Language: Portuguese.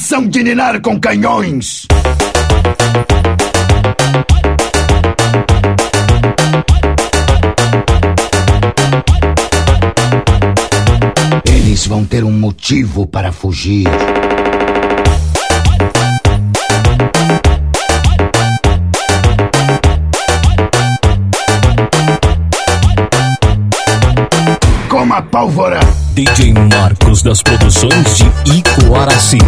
São de ninar com canhões. Eles vão ter um motivo para fugir. Como a pólvora. DJ Marcos das produções de Icoaraci.